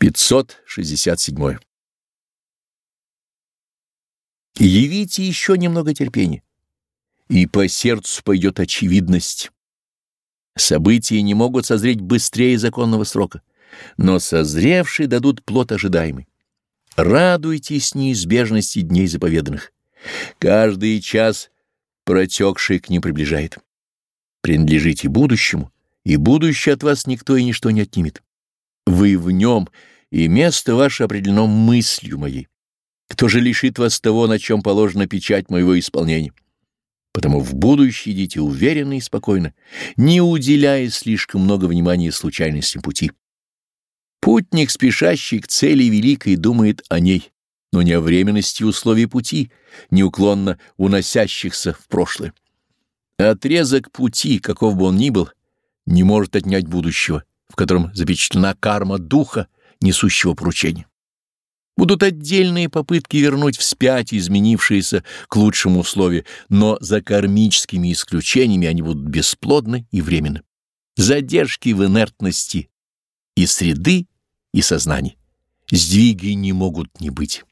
567. Явите еще немного терпения, и по сердцу пойдет очевидность. События не могут созреть быстрее законного срока, но созревшие дадут плод ожидаемый. Радуйтесь неизбежности дней заповеданных. Каждый час протекший к ним приближает. Принадлежите будущему, и будущее от вас никто и ничто не отнимет. Вы в нем, и место ваше определено мыслью моей. Кто же лишит вас того, на чем положена печать моего исполнения? Потому в будущее идите уверенно и спокойно, не уделяя слишком много внимания случайностям пути. Путник, спешащий к цели великой, думает о ней, но не о временности условий пути, неуклонно уносящихся в прошлое. Отрезок пути, каков бы он ни был, не может отнять будущего, в котором запечатлена карма духа, несущего поручения. Будут отдельные попытки вернуть вспять изменившиеся к лучшему условию, но за кармическими исключениями они будут бесплодны и временны. Задержки в инертности и среды, и сознания. Сдвиги не могут не быть.